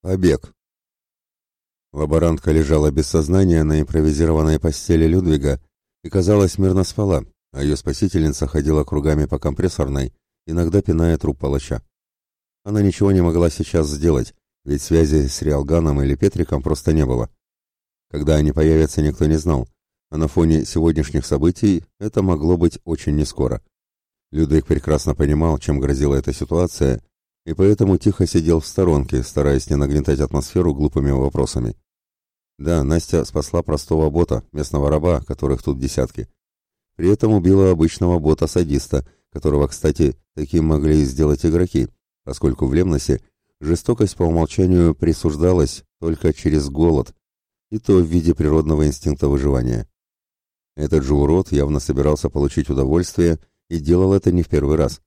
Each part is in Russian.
Побег. Лаборантка лежала без сознания на импровизированной постели Людвига и, казалось, мирно спала, а ее спасительница ходила кругами по компрессорной, иногда пиная труп палача. Она ничего не могла сейчас сделать, ведь связи с Риалганом или Петриком просто не было. Когда они появятся, никто не знал, а на фоне сегодняшних событий это могло быть очень нескоро. Людвиг прекрасно понимал, чем грозила эта ситуация, и поэтому тихо сидел в сторонке, стараясь не нагнетать атмосферу глупыми вопросами. Да, Настя спасла простого бота, местного раба, которых тут десятки. При этом убила обычного бота-садиста, которого, кстати, таким могли сделать игроки, поскольку в Лемносе жестокость по умолчанию присуждалась только через голод, и то в виде природного инстинкта выживания. Этот же урод явно собирался получить удовольствие и делал это не в первый раз.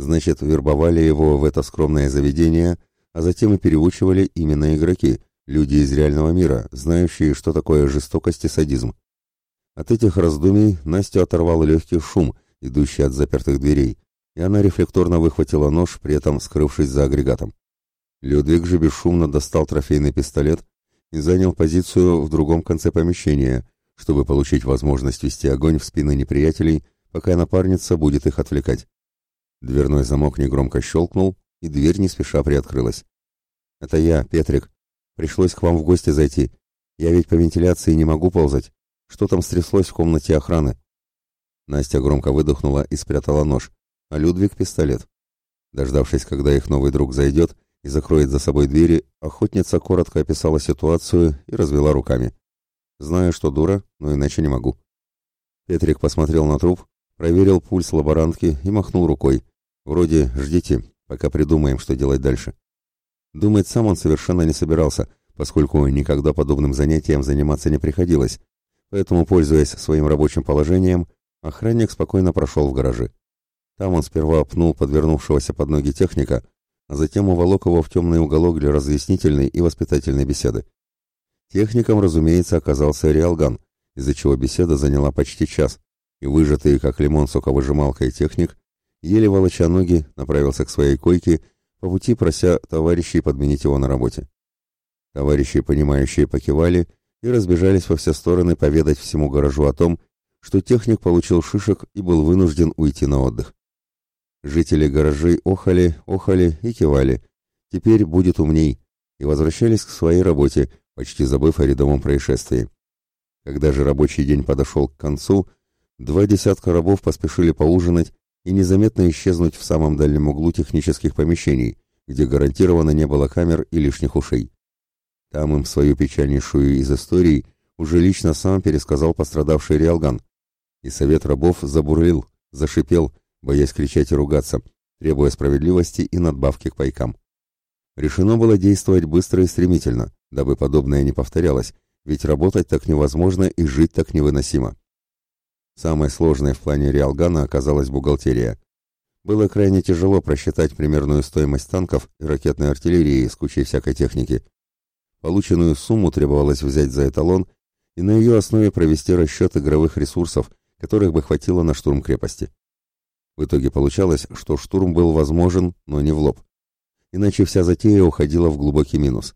Значит, вербовали его в это скромное заведение, а затем и переучивали именно игроки, люди из реального мира, знающие, что такое жестокость и садизм. От этих раздумий Настю оторвал легкий шум, идущий от запертых дверей, и она рефлекторно выхватила нож, при этом скрывшись за агрегатом. Людвиг же бесшумно достал трофейный пистолет и занял позицию в другом конце помещения, чтобы получить возможность вести огонь в спины неприятелей, пока напарница будет их отвлекать. Дверной замок негромко щелкнул, и дверь не спеша приоткрылась. «Это я, Петрик. Пришлось к вам в гости зайти. Я ведь по вентиляции не могу ползать. Что там стряслось в комнате охраны?» Настя громко выдохнула и спрятала нож, а Людвиг — пистолет. Дождавшись, когда их новый друг зайдет и закроет за собой двери, охотница коротко описала ситуацию и развела руками. «Знаю, что дура, но иначе не могу». Петрик посмотрел на труп, проверил пульс лаборантки и махнул рукой. Вроде «ждите, пока придумаем, что делать дальше». Думать сам он совершенно не собирался, поскольку никогда подобным занятием заниматься не приходилось, поэтому, пользуясь своим рабочим положением, охранник спокойно прошел в гаражи. Там он сперва пнул подвернувшегося под ноги техника, а затем уволок его в темный уголок для разъяснительной и воспитательной беседы. Техником, разумеется, оказался Реалган, из-за чего беседа заняла почти час, и выжатый, как лимон соковыжималкой техник, еле волоча ноги, направился к своей койке, по пути прося товарищей подменить его на работе. Товарищи, понимающие, покивали и разбежались во все стороны поведать всему гаражу о том, что техник получил шишек и был вынужден уйти на отдых. Жители гаражей охали, охали и кивали. Теперь будет умней. И возвращались к своей работе, почти забыв о рядовом происшествии. Когда же рабочий день подошел к концу, Два десятка рабов поспешили поужинать и незаметно исчезнуть в самом дальнем углу технических помещений, где гарантированно не было камер и лишних ушей. Там им свою печальнейшую из историй уже лично сам пересказал пострадавший Риалган. И совет рабов забурлил, зашипел, боясь кричать и ругаться, требуя справедливости и надбавки к пайкам. Решено было действовать быстро и стремительно, дабы подобное не повторялось, ведь работать так невозможно и жить так невыносимо. Самой сложной в плане Реалгана оказалась бухгалтерия. Было крайне тяжело просчитать примерную стоимость танков и ракетной артиллерии с кучей всякой техники. Полученную сумму требовалось взять за эталон и на ее основе провести расчет игровых ресурсов, которых бы хватило на штурм крепости. В итоге получалось, что штурм был возможен, но не в лоб. Иначе вся затея уходила в глубокий минус.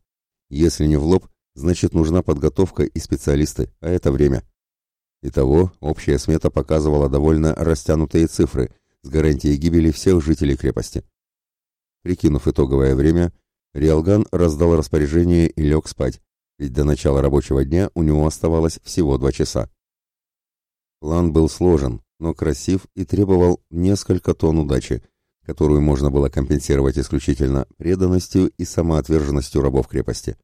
Если не в лоб, значит нужна подготовка и специалисты, а это время. Итого, общая смета показывала довольно растянутые цифры с гарантией гибели всех жителей крепости. Прикинув итоговое время, Риалган раздал распоряжение и лег спать, ведь до начала рабочего дня у него оставалось всего два часа. План был сложен, но красив и требовал несколько тонн удачи, которую можно было компенсировать исключительно преданностью и самоотверженностью рабов крепости.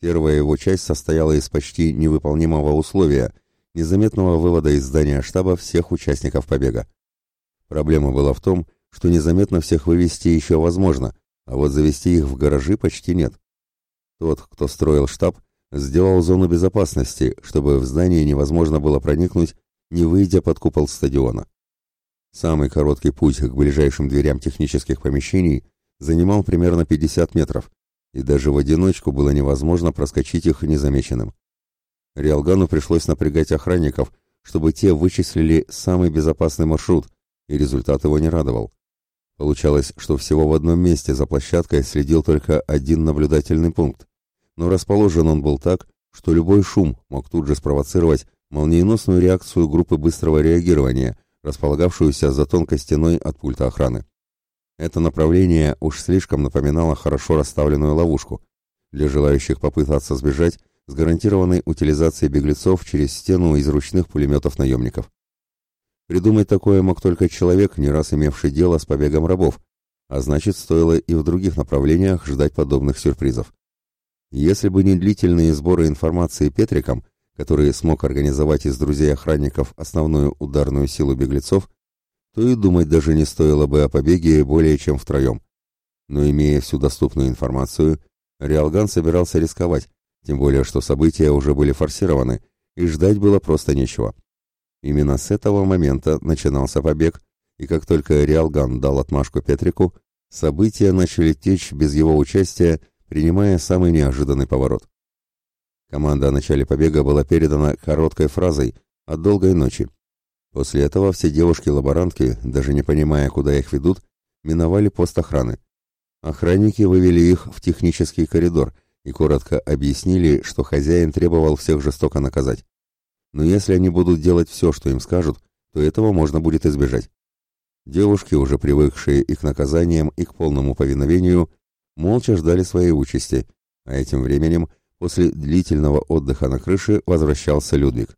Первая его часть состояла из почти невыполнимого условия – незаметного вывода из здания штаба всех участников побега. Проблема была в том, что незаметно всех вывести еще возможно, а вот завести их в гаражи почти нет. Тот, кто строил штаб, сделал зону безопасности, чтобы в здание невозможно было проникнуть, не выйдя под купол стадиона. Самый короткий путь к ближайшим дверям технических помещений занимал примерно 50 метров, и даже в одиночку было невозможно проскочить их незамеченным. Риалгану пришлось напрягать охранников, чтобы те вычислили самый безопасный маршрут, и результат его не радовал. Получалось, что всего в одном месте за площадкой следил только один наблюдательный пункт, но расположен он был так, что любой шум мог тут же спровоцировать молниеносную реакцию группы быстрого реагирования, располагавшуюся за тонкой стеной от пульта охраны. Это направление уж слишком напоминало хорошо расставленную ловушку для желающих попытаться сбежать с гарантированной утилизацией беглецов через стену из ручных пулеметов наемников. Придумать такое мог только человек, не раз имевший дело с побегом рабов, а значит, стоило и в других направлениях ждать подобных сюрпризов. Если бы не длительные сборы информации Петриком, который смог организовать из друзей-охранников основную ударную силу беглецов, то и думать даже не стоило бы о побеге более чем втроем. Но имея всю доступную информацию, Риалган собирался рисковать, тем более что события уже были форсированы, и ждать было просто нечего. Именно с этого момента начинался побег, и как только Риалган дал отмашку Петрику, события начали течь без его участия, принимая самый неожиданный поворот. Команда о начале побега была передана короткой фразой «от долгой ночи», После этого все девушки-лаборантки, даже не понимая, куда их ведут, миновали пост охраны. Охранники вывели их в технический коридор и коротко объяснили, что хозяин требовал всех жестоко наказать. Но если они будут делать все, что им скажут, то этого можно будет избежать. Девушки, уже привыкшие и к наказаниям, и к полному повиновению, молча ждали своей участи, а этим временем, после длительного отдыха на крыше, возвращался Людвиг.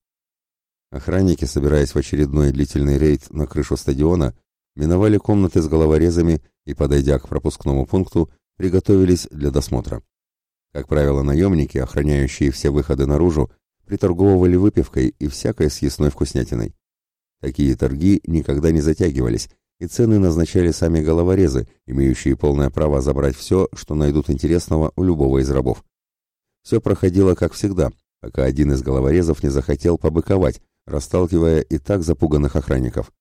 Охранники, собираясь в очередной длительный рейд на крышу стадиона, миновали комнаты с головорезами и, подойдя к пропускному пункту, приготовились для досмотра. Как правило, наемники, охраняющие все выходы наружу, приторговывали выпивкой и всякой съестной вкуснятиной. Такие торги никогда не затягивались, и цены назначали сами головорезы, имеющие полное право забрать все, что найдут интересного у любого из рабов. Все проходило как всегда, пока один из головорезов не захотел побыковать, расталкивая и так запуганных охранников.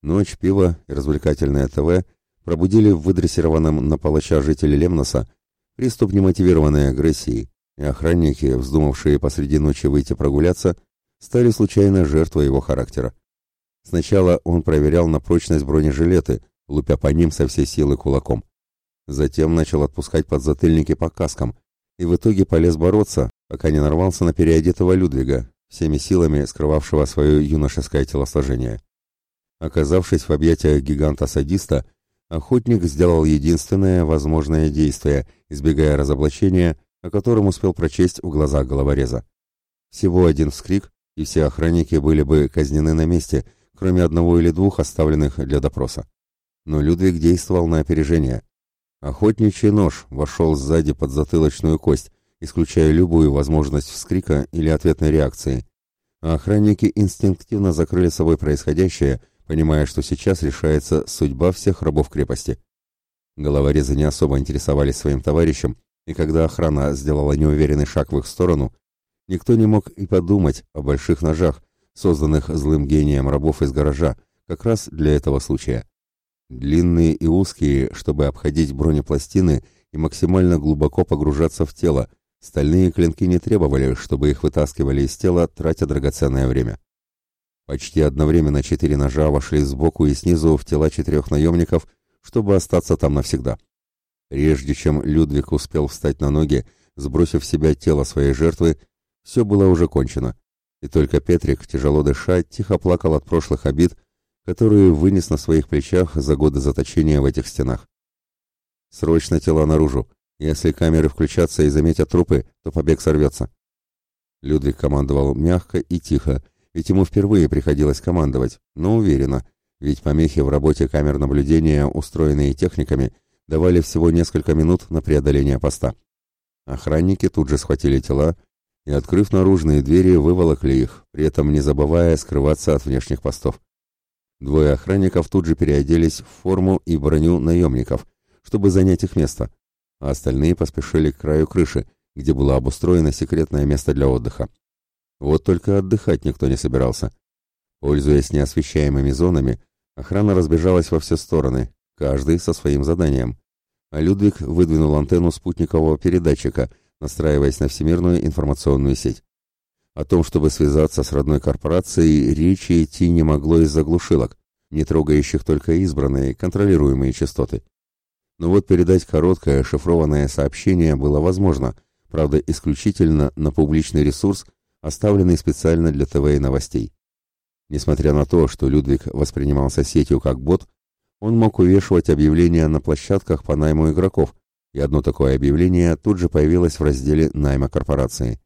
Ночь, пиво и развлекательное ТВ пробудили в выдрессированном на палача жителей Лемноса приступ немотивированной агрессии, и охранники, вздумавшие посреди ночи выйти прогуляться, стали случайно жертвой его характера. Сначала он проверял на прочность бронежилеты, лупя по ним со всей силы кулаком. Затем начал отпускать подзатыльники по каскам, и в итоге полез бороться, пока не нарвался на переодетого Людвига, всеми силами скрывавшего свое юношеское телосложение. Оказавшись в объятиях гиганта-садиста, охотник сделал единственное возможное действие, избегая разоблачения, о котором успел прочесть в глазах головореза. Всего один вскрик, и все охранники были бы казнены на месте, кроме одного или двух оставленных для допроса. Но Людвиг действовал на опережение. Охотничий нож вошел сзади под затылочную кость, исключая любую возможность вскрика или ответной реакции. А охранники инстинктивно закрыли собой происходящее, понимая, что сейчас решается судьба всех рабов крепости. Головорезы не особо интересовались своим товарищем, и когда охрана сделала неуверенный шаг в их сторону, никто не мог и подумать о больших ножах, созданных злым гением рабов из гаража, как раз для этого случая. Длинные и узкие, чтобы обходить бронепластины и максимально глубоко погружаться в тело, Стальные клинки не требовали, чтобы их вытаскивали из тела, тратя драгоценное время. Почти одновременно четыре ножа вошли сбоку и снизу в тела четырех наемников, чтобы остаться там навсегда. Прежде чем Людвиг успел встать на ноги, сбросив в себя тело своей жертвы, все было уже кончено. И только Петрик, тяжело дыша, тихо плакал от прошлых обид, которые вынес на своих плечах за годы заточения в этих стенах. «Срочно тела наружу!» Если камеры включатся и заметят трупы, то побег сорвется. Людвиг командовал мягко и тихо, ведь ему впервые приходилось командовать, но уверенно, ведь помехи в работе камер наблюдения, устроенные техниками, давали всего несколько минут на преодоление поста. Охранники тут же схватили тела и, открыв наружные двери, выволокли их, при этом не забывая скрываться от внешних постов. Двое охранников тут же переоделись в форму и броню наемников, чтобы занять их место, а остальные поспешили к краю крыши, где было обустроено секретное место для отдыха. Вот только отдыхать никто не собирался. Пользуясь неосвещаемыми зонами, охрана разбежалась во все стороны, каждый со своим заданием. А Людвиг выдвинул антенну спутникового передатчика, настраиваясь на всемирную информационную сеть. О том, чтобы связаться с родной корпорацией, речи идти не могло из-за глушилок, не трогающих только избранные, контролируемые частоты. Но вот передать короткое шифрованное сообщение было возможно, правда исключительно на публичный ресурс, оставленный специально для ТВ и новостей. Несмотря на то, что Людвиг воспринимался сетью как бот, он мог увешивать объявления на площадках по найму игроков, и одно такое объявление тут же появилось в разделе найма корпорации.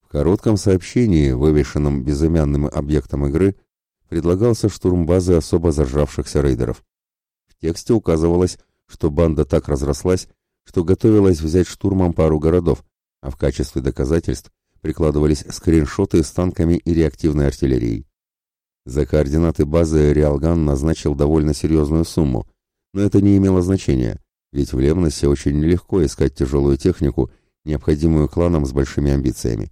В коротком сообщении, вывешенном безымянным объектом игры, предлагался штурм базы особо зажравшихся рейдеров. В тексте указывалось, что банда так разрослась, что готовилась взять штурмом пару городов, а в качестве доказательств прикладывались скриншоты с танками и реактивной артиллерией. За координаты базы Реалган назначил довольно серьезную сумму, но это не имело значения, ведь в Лемносе очень нелегко искать тяжелую технику, необходимую кланам с большими амбициями.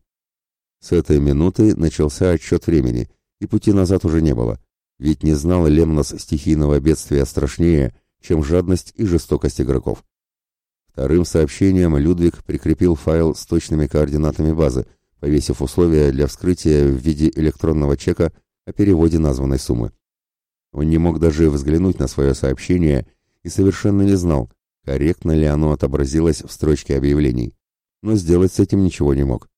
С этой минуты начался отсчет времени, и пути назад уже не было, ведь не знал Лемнос стихийного бедствия страшнее, чем жадность и жестокость игроков. Вторым сообщением Людвиг прикрепил файл с точными координатами базы, повесив условия для вскрытия в виде электронного чека о переводе названной суммы. Он не мог даже взглянуть на свое сообщение и совершенно не знал, корректно ли оно отобразилось в строчке объявлений, но сделать с этим ничего не мог.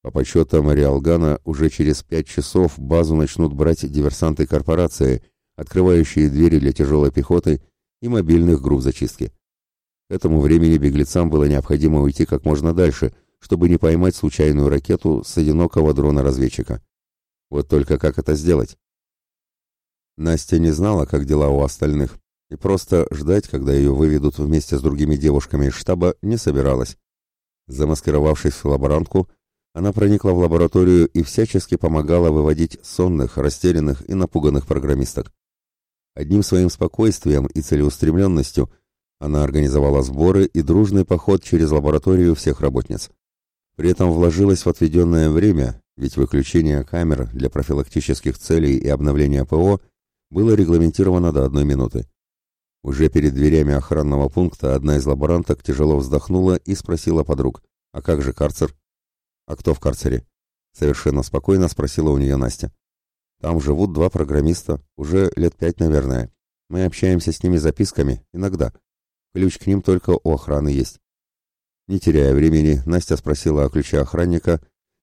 По подсчетам Риалгана, уже через пять часов базу начнут брать диверсанты корпорации, открывающие двери для тяжелой пехоты и мобильных групп зачистки. Этому времени беглецам было необходимо уйти как можно дальше, чтобы не поймать случайную ракету с одинокого дрона-разведчика. Вот только как это сделать? Настя не знала, как дела у остальных, и просто ждать, когда ее выведут вместе с другими девушками из штаба, не собиралась. Замаскировавшись в лаборантку, она проникла в лабораторию и всячески помогала выводить сонных, растерянных и напуганных программисток. Одним своим спокойствием и целеустремленностью она организовала сборы и дружный поход через лабораторию всех работниц. При этом вложилась в отведенное время, ведь выключение камер для профилактических целей и обновления ПО было регламентировано до одной минуты. Уже перед дверями охранного пункта одна из лаборанток тяжело вздохнула и спросила подруг, «А как же карцер?» «А кто в карцере?» Совершенно спокойно спросила у нее Настя. «Там живут два программиста, уже лет пять, наверное. Мы общаемся с ними записками, иногда. Ключ к ним только у охраны есть». Не теряя времени, Настя спросила о ключе охранника,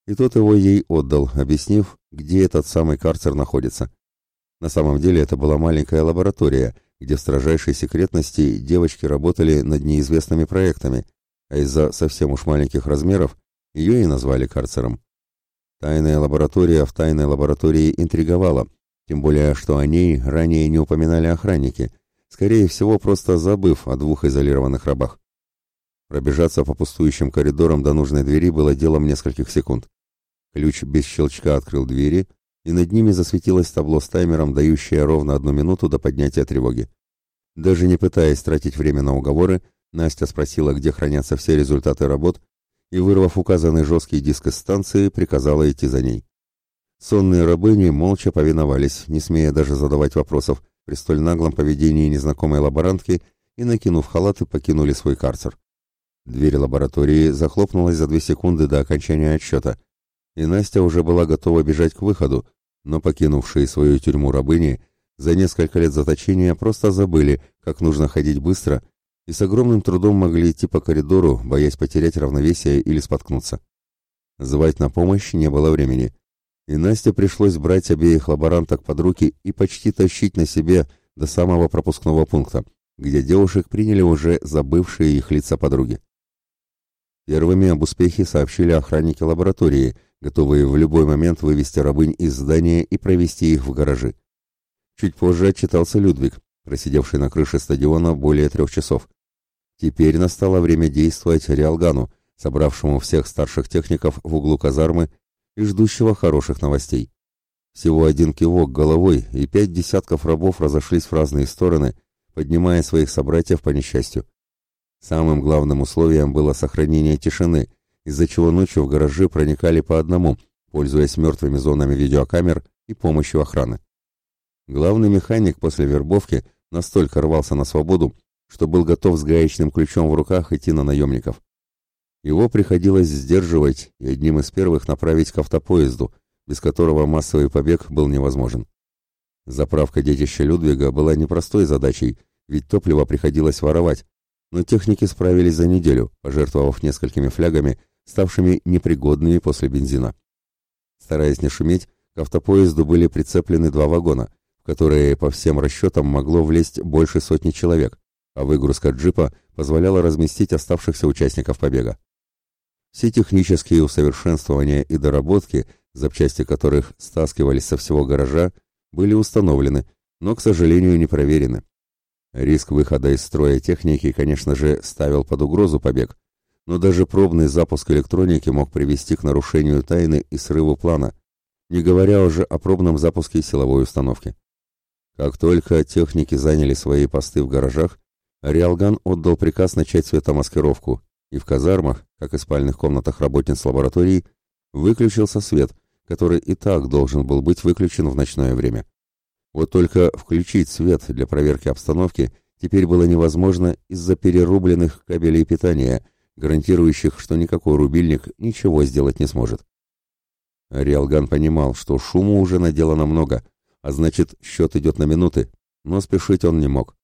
и тот его ей отдал, объяснив, где этот самый карцер находится. На самом деле это была маленькая лаборатория, где в строжайшей секретности девочки работали над неизвестными проектами, а из-за совсем уж маленьких размеров ее и назвали карцером. Тайная лаборатория в тайной лаборатории интриговала, тем более, что о ней ранее не упоминали охранники, скорее всего, просто забыв о двух изолированных рабах. Пробежаться по пустующим коридорам до нужной двери было делом нескольких секунд. Ключ без щелчка открыл двери, и над ними засветилось табло с таймером, дающее ровно одну минуту до поднятия тревоги. Даже не пытаясь тратить время на уговоры, Настя спросила, где хранятся все результаты работ, и, вырвав указанный жесткий диск из станции, приказала идти за ней. Сонные рабыни молча повиновались, не смея даже задавать вопросов при столь наглом поведении незнакомой лаборантки и, накинув халаты, покинули свой карцер. Дверь лаборатории захлопнулась за две секунды до окончания отсчета, и Настя уже была готова бежать к выходу, но покинувшие свою тюрьму рабыни за несколько лет заточения просто забыли, как нужно ходить быстро и с огромным трудом могли идти по коридору, боясь потерять равновесие или споткнуться. Звать на помощь не было времени, и Насте пришлось брать обеих лаборанток под руки и почти тащить на себе до самого пропускного пункта, где девушек приняли уже забывшие их лица подруги. Первыми об успехе сообщили охранники лаборатории, готовые в любой момент вывести рабынь из здания и провести их в гаражи. Чуть позже отчитался Людвиг, просидевший на крыше стадиона более трех часов. Теперь настало время действовать Риалгану, собравшему всех старших техников в углу казармы и ждущего хороших новостей. Всего один кивок головой, и пять десятков рабов разошлись в разные стороны, поднимая своих собратьев по несчастью. Самым главным условием было сохранение тишины, из-за чего ночью в гаражи проникали по одному, пользуясь мертвыми зонами видеокамер и помощью охраны. Главный механик после вербовки настолько рвался на свободу, что был готов с гаечным ключом в руках идти на наемников. Его приходилось сдерживать и одним из первых направить к автопоезду, без которого массовый побег был невозможен. Заправка детища Людвига была непростой задачей, ведь топливо приходилось воровать, но техники справились за неделю, пожертвовав несколькими флягами, ставшими непригодными после бензина. Стараясь не шуметь, к автопоезду были прицеплены два вагона, в которые по всем расчетам могло влезть больше сотни человек, а выгрузка джипа позволяла разместить оставшихся участников побега. Все технические усовершенствования и доработки, запчасти которых стаскивались со всего гаража, были установлены, но, к сожалению, не проверены. Риск выхода из строя техники, конечно же, ставил под угрозу побег, но даже пробный запуск электроники мог привести к нарушению тайны и срыву плана, не говоря уже о пробном запуске силовой установки. Как только техники заняли свои посты в гаражах, Риалган отдал приказ начать светомаскировку, и в казармах, как и спальных комнатах работниц лаборатории, выключился свет, который и так должен был быть выключен в ночное время. Вот только включить свет для проверки обстановки теперь было невозможно из-за перерубленных кабелей питания, гарантирующих, что никакой рубильник ничего сделать не сможет. Риалган понимал, что шуму уже наделано много, а значит, счет идет на минуты, но спешить он не мог.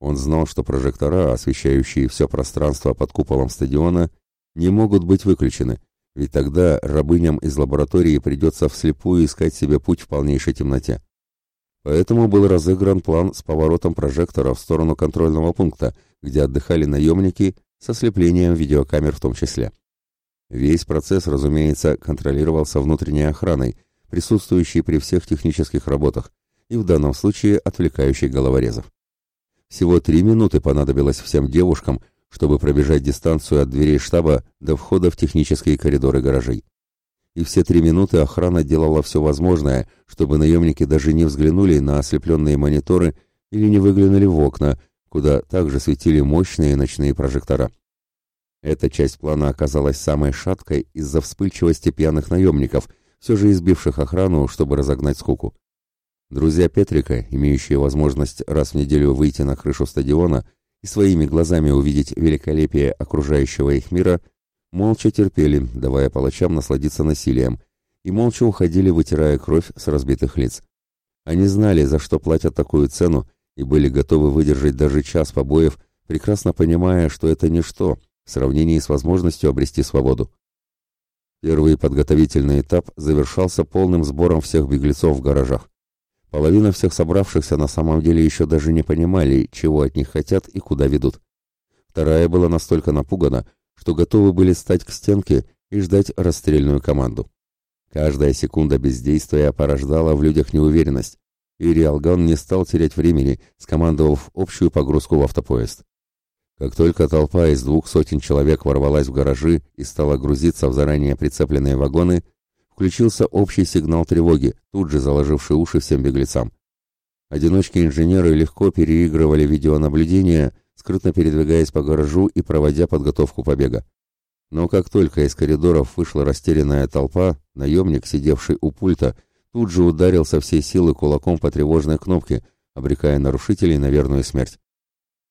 Он знал, что прожектора, освещающие все пространство под куполом стадиона, не могут быть выключены, ведь тогда рабыням из лаборатории придется вслепую искать себе путь в полнейшей темноте. Поэтому был разыгран план с поворотом прожектора в сторону контрольного пункта, где отдыхали наемники со слеплением видеокамер в том числе. Весь процесс, разумеется, контролировался внутренней охраной, присутствующей при всех технических работах, и в данном случае отвлекающей головорезов. Всего три минуты понадобилось всем девушкам, чтобы пробежать дистанцию от дверей штаба до входа в технические коридоры гаражей. И все три минуты охрана делала все возможное, чтобы наемники даже не взглянули на ослепленные мониторы или не выглянули в окна, куда также светили мощные ночные прожектора. Эта часть плана оказалась самой шаткой из-за вспыльчивости пьяных наемников, все же избивших охрану, чтобы разогнать скуку. Друзья Петрика, имеющие возможность раз в неделю выйти на крышу стадиона и своими глазами увидеть великолепие окружающего их мира, молча терпели, давая палачам насладиться насилием, и молча уходили, вытирая кровь с разбитых лиц. Они знали, за что платят такую цену, и были готовы выдержать даже час побоев, прекрасно понимая, что это ничто в сравнении с возможностью обрести свободу. Первый подготовительный этап завершался полным сбором всех беглецов в гаражах. Половина всех собравшихся на самом деле еще даже не понимали, чего от них хотят и куда ведут. Вторая была настолько напугана, что готовы были стать к стенке и ждать расстрельную команду. Каждая секунда бездействия порождала в людях неуверенность, и Риалган не стал терять времени, скомандовав общую погрузку в автопоезд. Как только толпа из двух сотен человек ворвалась в гаражи и стала грузиться в заранее прицепленные вагоны, включился общий сигнал тревоги, тут же заложивший уши всем беглецам. Одиночки-инженеры легко переигрывали видеонаблюдение, скрытно передвигаясь по гаражу и проводя подготовку побега. Но как только из коридоров вышла растерянная толпа, наемник, сидевший у пульта, тут же ударил со всей силы кулаком по тревожной кнопке, обрекая нарушителей на верную смерть.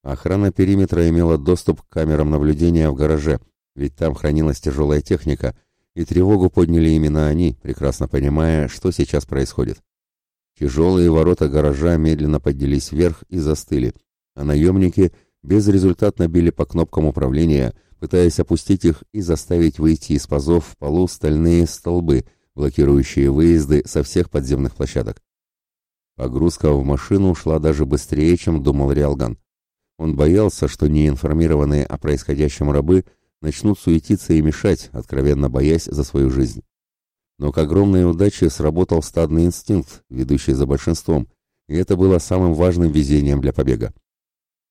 Охрана периметра имела доступ к камерам наблюдения в гараже, ведь там хранилась тяжелая техника, и тревогу подняли именно они, прекрасно понимая, что сейчас происходит. Тяжелые ворота гаража медленно поднялись вверх и застыли, а наемники безрезультатно били по кнопкам управления, пытаясь опустить их и заставить выйти из пазов в полу стальные столбы, блокирующие выезды со всех подземных площадок. Погрузка в машину шла даже быстрее, чем думал Риалган. Он боялся, что неинформированные о происходящем рабы начнут суетиться и мешать, откровенно боясь за свою жизнь. Но к огромной удаче сработал стадный инстинкт, ведущий за большинством, и это было самым важным везением для побега.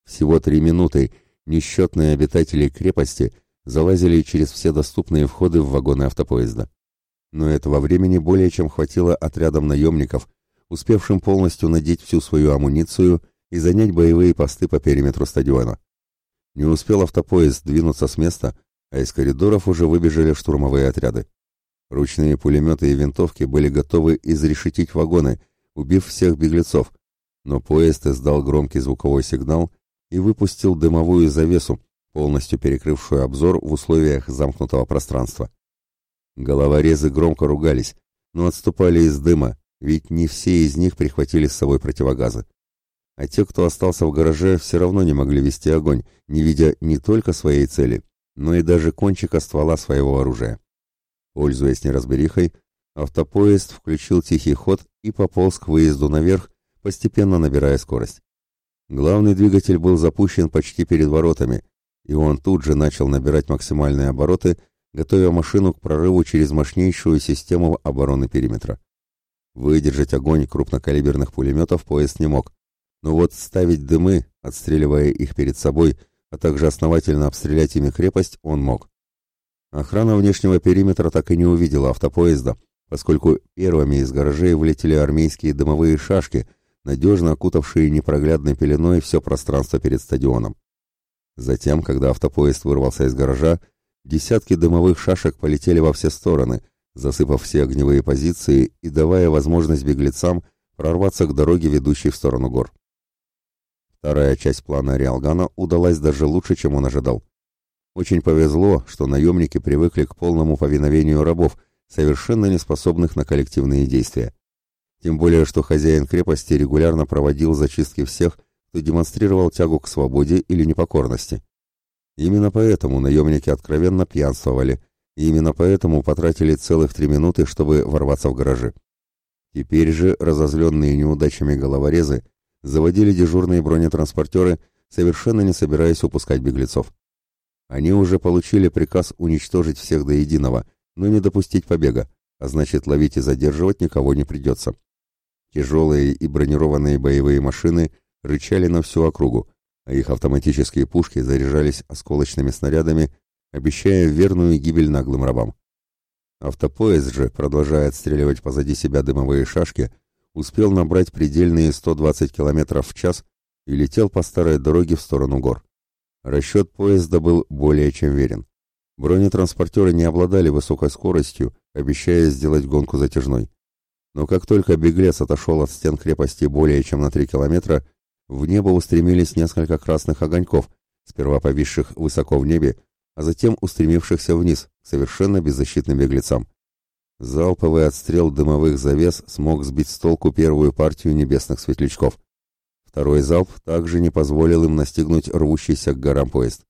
Всего три минуты несчетные обитатели крепости залазили через все доступные входы в вагоны автопоезда. Но этого времени более чем хватило отрядам наемников, успевшим полностью надеть всю свою амуницию и занять боевые посты по периметру стадиона. Не успел автопоезд двинуться с места, а из коридоров уже выбежали штурмовые отряды. Ручные пулеметы и винтовки были готовы изрешетить вагоны, убив всех беглецов, но поезд издал громкий звуковой сигнал и выпустил дымовую завесу, полностью перекрывшую обзор в условиях замкнутого пространства. Головорезы громко ругались, но отступали из дыма, ведь не все из них прихватили с собой противогазы. А те, кто остался в гараже, все равно не могли вести огонь, не видя не только своей цели, но и даже кончика ствола своего оружия. Пользуясь неразберихой, автопоезд включил тихий ход и пополз к выезду наверх, постепенно набирая скорость. Главный двигатель был запущен почти перед воротами, и он тут же начал набирать максимальные обороты, готовя машину к прорыву через мощнейшую систему обороны периметра. Выдержать огонь крупнокалиберных пулеметов поезд не мог, но вот ставить дымы, отстреливая их перед собой, а также основательно обстрелять ими крепость он мог. Охрана внешнего периметра так и не увидела автопоезда, поскольку первыми из гаражей вылетели армейские дымовые шашки, надежно окутавшие непроглядной пеленой все пространство перед стадионом. Затем, когда автопоезд вырвался из гаража, десятки дымовых шашек полетели во все стороны, засыпав все огневые позиции и давая возможность беглецам прорваться к дороге, ведущей в сторону гор. Вторая часть плана Риалгана удалась даже лучше, чем он ожидал. Очень повезло, что наемники привыкли к полному повиновению рабов, совершенно не способных на коллективные действия. Тем более, что хозяин крепости регулярно проводил зачистки всех, кто демонстрировал тягу к свободе или непокорности. Именно поэтому наемники откровенно пьянствовали, и именно поэтому потратили целых три минуты, чтобы ворваться в гаражи. Теперь же разозленные неудачами головорезы заводили дежурные бронетранспортеры, совершенно не собираясь упускать беглецов. Они уже получили приказ уничтожить всех до единого, но не допустить побега, а значит ловить и задерживать никого не придется. Тяжелые и бронированные боевые машины рычали на всю округу, а их автоматические пушки заряжались осколочными снарядами, обещая верную гибель наглым рабам. Автопоезд же, продолжая отстреливать позади себя дымовые шашки, успел набрать предельные 120 км в час и летел по старой дороге в сторону гор. Расчет поезда был более чем верен. Бронетранспортеры не обладали высокой скоростью, обещая сделать гонку затяжной. Но как только беглец отошел от стен крепости более чем на 3 километра, в небо устремились несколько красных огоньков, сперва повисших высоко в небе, а затем устремившихся вниз, совершенно беззащитным беглецам. Залповый отстрел дымовых завес смог сбить с толку первую партию небесных светлячков. Второй залп также не позволил им настигнуть рвущийся к горам поезд.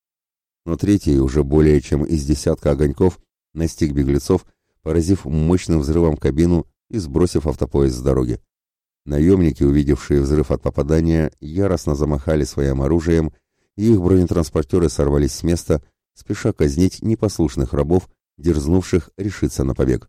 Но третий, уже более чем из десятка огоньков, настиг беглецов, поразив мощным взрывом кабину и сбросив автопоезд с дороги. Наемники, увидевшие взрыв от попадания, яростно замахали своим оружием, и их бронетранспортеры сорвались с места, спеша казнить непослушных рабов, дерзнувших решиться на побег.